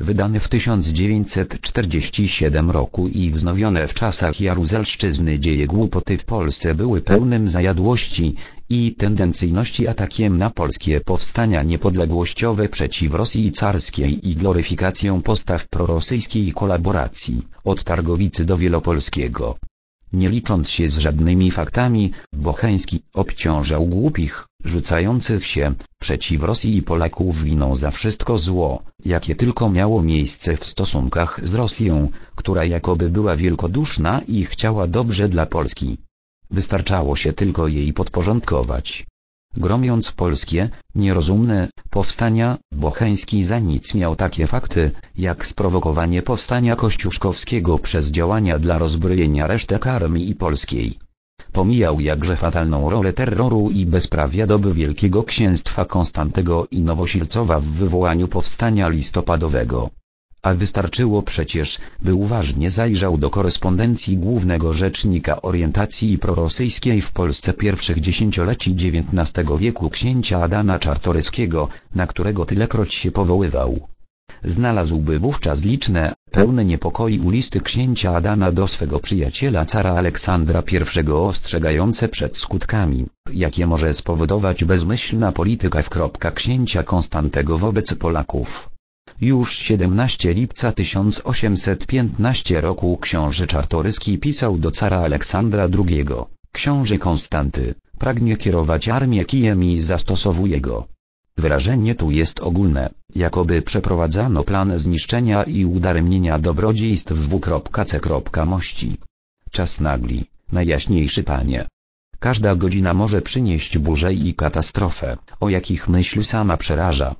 wydane w 1947 roku i wznowione w czasach Jaruzelszczyzny dzieje głupoty w Polsce były pełnym zajadłości i tendencyjności atakiem na polskie powstania niepodległościowe przeciw Rosji carskiej i gloryfikacją postaw prorosyjskiej kolaboracji, od Targowicy do Wielopolskiego. Nie licząc się z żadnymi faktami, Bocheński obciążał głupich, rzucających się, przeciw Rosji i Polaków winą za wszystko zło, jakie tylko miało miejsce w stosunkach z Rosją, która jakoby była wielkoduszna i chciała dobrze dla Polski. Wystarczało się tylko jej podporządkować. Gromiąc polskie, nierozumne, powstania, Bocheński za nic miał takie fakty, jak sprowokowanie powstania kościuszkowskiego przez działania dla rozbrojenia resztek armii polskiej. Pomijał jakże fatalną rolę terroru i bezprawia doby Wielkiego Księstwa Konstantego i Nowosilcowa w wywołaniu powstania listopadowego. A wystarczyło przecież, by uważnie zajrzał do korespondencji głównego rzecznika orientacji prorosyjskiej w Polsce pierwszych dziesięcioleci XIX wieku księcia Adama Czartoryskiego, na którego tylekroć się powoływał. Znalazłby wówczas liczne, pełne niepokoju listy księcia Adama do swego przyjaciela cara Aleksandra I ostrzegające przed skutkami, jakie może spowodować bezmyślna polityka w kropka księcia Konstantego wobec Polaków. Już 17 lipca 1815 roku książę Czartoryski pisał do cara Aleksandra II, książę Konstanty, pragnie kierować armię kijem i zastosowuje go. Wyrażenie tu jest ogólne, jakoby przeprowadzano plan zniszczenia i udaremnienia dobrodziejstw w.c. mości. Czas nagli, najjaśniejszy panie. Każda godzina może przynieść burzę i katastrofę, o jakich myśl sama przeraża.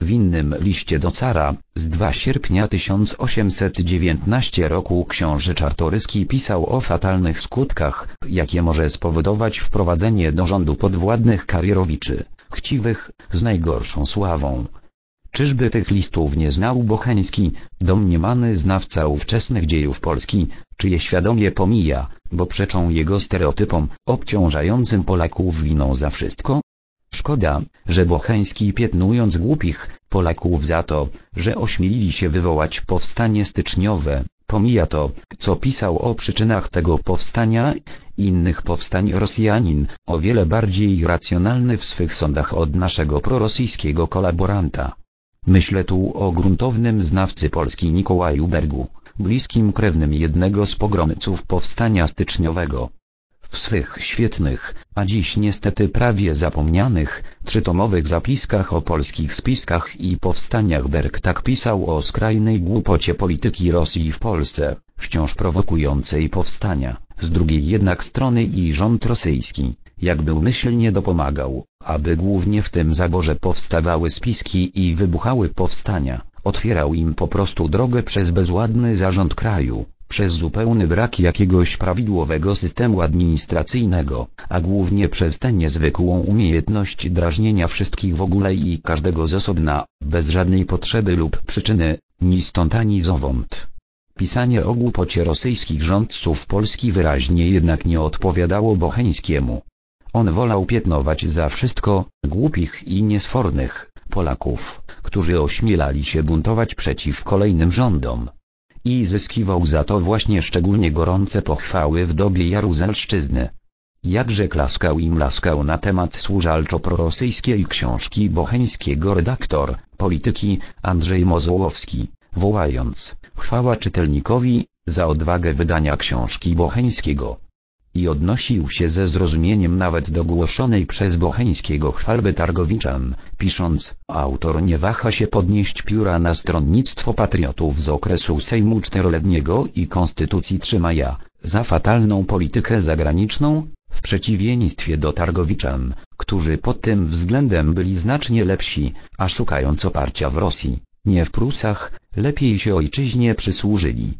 W innym liście do cara, z 2 sierpnia 1819 roku książę Czartoryski pisał o fatalnych skutkach, jakie może spowodować wprowadzenie do rządu podwładnych karierowiczy, chciwych, z najgorszą sławą. Czyżby tych listów nie znał Bocheński, domniemany znawca ówczesnych dziejów Polski, czy je świadomie pomija, bo przeczą jego stereotypom, obciążającym Polaków winą za wszystko? Szkoda, że Bocheński piętnując głupich Polaków za to, że ośmielili się wywołać powstanie styczniowe, pomija to, co pisał o przyczynach tego powstania, innych powstań Rosjanin, o wiele bardziej racjonalny w swych sądach od naszego prorosyjskiego kolaboranta. Myślę tu o gruntownym znawcy Polski Nikołaju Bergu, bliskim krewnym jednego z pogromców powstania styczniowego. W swych świetnych, a dziś niestety prawie zapomnianych, trzytomowych zapiskach o polskich spiskach i powstaniach Berg tak pisał o skrajnej głupocie polityki Rosji w Polsce, wciąż prowokującej powstania, z drugiej jednak strony i rząd rosyjski, jakby umyślnie dopomagał, aby głównie w tym zaborze powstawały spiski i wybuchały powstania, otwierał im po prostu drogę przez bezładny zarząd kraju, przez zupełny brak jakiegoś prawidłowego systemu administracyjnego, a głównie przez tę niezwykłą umiejętność drażnienia wszystkich w ogóle i każdego z osobna, bez żadnej potrzeby lub przyczyny, ni stąd ani zowąd. Pisanie o głupocie rosyjskich rządców Polski wyraźnie jednak nie odpowiadało Bocheńskiemu. On wolał piętnować za wszystko, głupich i niesfornych, Polaków, którzy ośmielali się buntować przeciw kolejnym rządom i zyskiwał za to właśnie szczególnie gorące pochwały w dobie Jaruzelszczyzny. Jakże klaskał im laskał na temat służalczo-prorosyjskiej książki bocheńskiego redaktor, polityki, Andrzej Mozołowski, wołając, chwała czytelnikowi, za odwagę wydania książki bocheńskiego i odnosił się ze zrozumieniem nawet do głoszonej przez Bocheńskiego chwalby Targowiczan, pisząc, autor nie waha się podnieść pióra na stronnictwo patriotów z okresu Sejmu Czteroletniego i Konstytucji 3 maja, za fatalną politykę zagraniczną, w przeciwieństwie do Targowiczan, którzy pod tym względem byli znacznie lepsi, a szukając oparcia w Rosji, nie w Prusach, lepiej się ojczyźnie przysłużyli.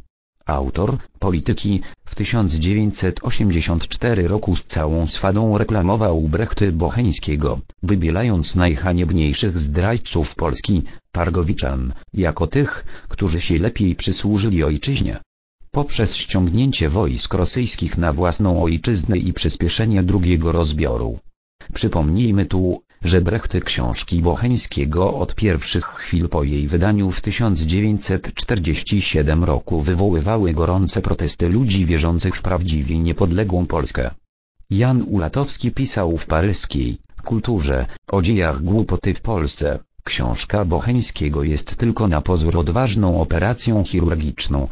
Autor, polityki, w 1984 roku z całą swadą reklamował Brechty Bocheńskiego, wybielając najhaniebniejszych zdrajców Polski, Targowiczan, jako tych, którzy się lepiej przysłużyli ojczyźnie. Poprzez ściągnięcie wojsk rosyjskich na własną ojczyznę i przyspieszenie drugiego rozbioru. Przypomnijmy tu, że brechty książki Bocheńskiego od pierwszych chwil po jej wydaniu w 1947 roku wywoływały gorące protesty ludzi wierzących w prawdziwie niepodległą Polskę. Jan Ulatowski pisał w paryskiej kulturze o dziejach głupoty w Polsce. Książka Bocheńskiego jest tylko na pozór odważną operacją chirurgiczną.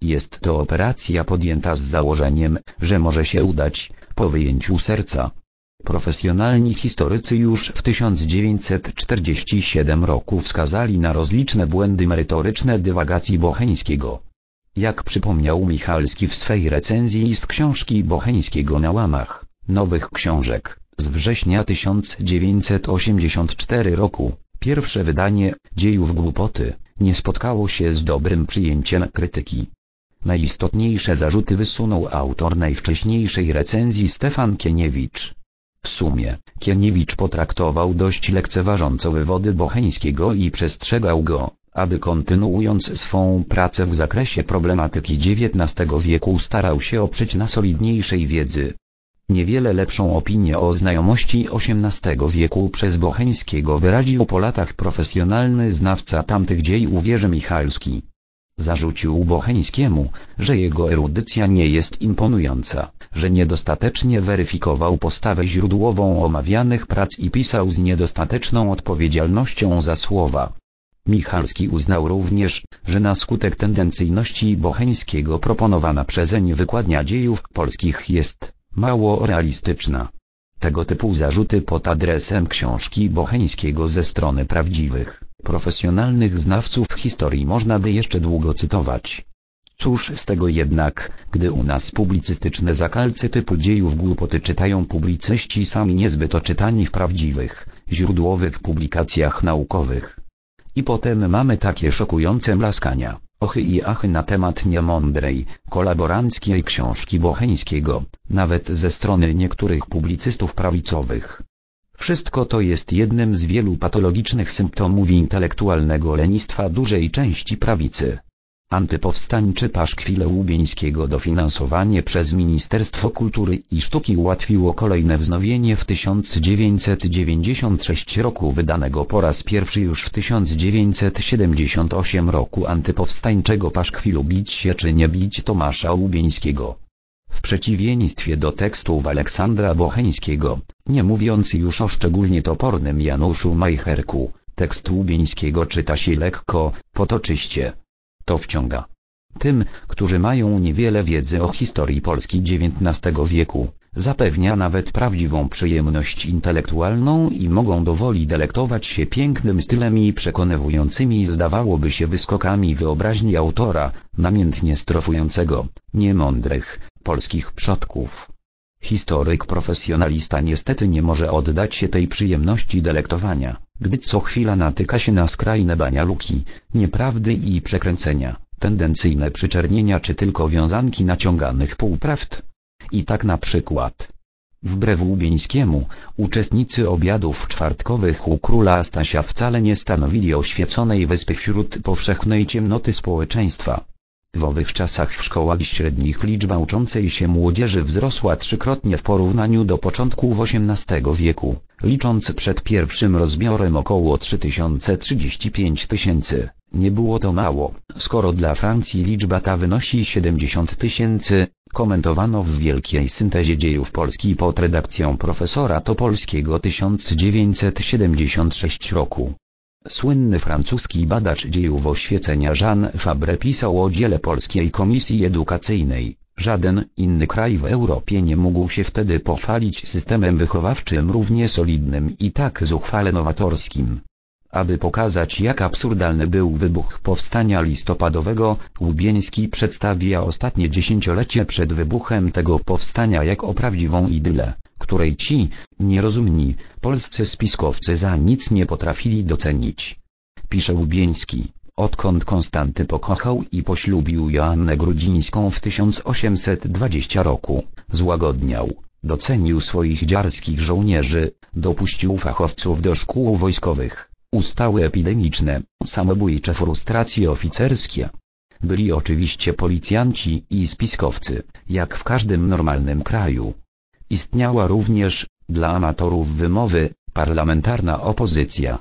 Jest to operacja podjęta z założeniem, że może się udać, po wyjęciu serca. Profesjonalni historycy już w 1947 roku wskazali na rozliczne błędy merytoryczne dywagacji Bocheńskiego. Jak przypomniał Michalski w swej recenzji z książki Bocheńskiego na łamach nowych książek z września 1984 roku, pierwsze wydanie dziejów głupoty nie spotkało się z dobrym przyjęciem krytyki. Najistotniejsze zarzuty wysunął autor najwcześniejszej recenzji Stefan Kieniewicz. W sumie, Kieniewicz potraktował dość lekceważąco wywody Bocheńskiego i przestrzegał go, aby kontynuując swą pracę w zakresie problematyki XIX wieku starał się oprzeć na solidniejszej wiedzy. Niewiele lepszą opinię o znajomości XVIII wieku przez Bocheńskiego wyraził po latach profesjonalny znawca tamtych dziejów Jerzy Michalski. Zarzucił Bocheńskiemu, że jego erudycja nie jest imponująca, że niedostatecznie weryfikował postawę źródłową omawianych prac i pisał z niedostateczną odpowiedzialnością za słowa. Michalski uznał również, że na skutek tendencyjności Bocheńskiego proponowana przezeń wykładnia dziejów polskich jest mało realistyczna. Tego typu zarzuty pod adresem książki Bocheńskiego ze strony prawdziwych, profesjonalnych znawców historii można by jeszcze długo cytować. Cóż z tego jednak, gdy u nas publicystyczne zakalce typu dziejów głupoty czytają publicyści sami niezbyt oczytani w prawdziwych, źródłowych publikacjach naukowych. I potem mamy takie szokujące mlaskania, ochy i achy na temat niemądrej, kolaboranckiej książki Bocheńskiego, nawet ze strony niektórych publicystów prawicowych. Wszystko to jest jednym z wielu patologicznych symptomów intelektualnego lenistwa dużej części prawicy. Antypowstańczy paszkwile Łubieńskiego dofinansowanie przez Ministerstwo Kultury i Sztuki ułatwiło kolejne wznowienie w 1996 roku wydanego po raz pierwszy już w 1978 roku antypowstańczego paszkwilu Bić się czy nie bić Tomasza Łubieńskiego. W przeciwieństwie do tekstów Aleksandra Bocheńskiego, nie mówiąc już o szczególnie topornym Januszu Majcherku, tekst Łubieńskiego czyta się lekko, potoczyście to wciąga. Tym, którzy mają niewiele wiedzy o historii Polski XIX wieku, zapewnia nawet prawdziwą przyjemność intelektualną i mogą dowoli delektować się pięknym stylem i przekonywującymi zdawałoby się wyskokami wyobraźni autora, namiętnie strofującego, niemądrych, polskich przodków. Historyk profesjonalista niestety nie może oddać się tej przyjemności delektowania, gdy co chwila natyka się na skrajne banialuki, nieprawdy i przekręcenia, tendencyjne przyczernienia czy tylko wiązanki naciąganych półprawd. I tak na przykład. Wbrew Łubieńskiemu, uczestnicy obiadów czwartkowych u króla Stasia wcale nie stanowili oświeconej wyspy wśród powszechnej ciemnoty społeczeństwa. W owych czasach w szkołach średnich liczba uczącej się młodzieży wzrosła trzykrotnie w porównaniu do początków XVIII wieku, licząc przed pierwszym rozbiorem około 3035 tysięcy. Nie było to mało, skoro dla Francji liczba ta wynosi 70 tysięcy, komentowano w wielkiej syntezie dziejów Polski pod redakcją profesora Topolskiego 1976 roku. Słynny francuski badacz dziejów oświecenia Jean Fabre pisał o dziele Polskiej Komisji Edukacyjnej. Żaden inny kraj w Europie nie mógł się wtedy pochwalić systemem wychowawczym równie solidnym i tak zuchwale nowatorskim. Aby pokazać jak absurdalny był wybuch powstania listopadowego, Łubieński przedstawia ostatnie dziesięciolecie przed wybuchem tego powstania jako prawdziwą idylę której ci, nierozumni, polscy spiskowcy za nic nie potrafili docenić. Pisze Łubieński, odkąd Konstanty pokochał i poślubił Joannę Grudzińską w 1820 roku, złagodniał, docenił swoich dziarskich żołnierzy, dopuścił fachowców do szkół wojskowych, ustały epidemiczne, samobójcze frustracje oficerskie. Byli oczywiście policjanci i spiskowcy, jak w każdym normalnym kraju. Istniała również, dla amatorów wymowy, Parlamentarna opozycja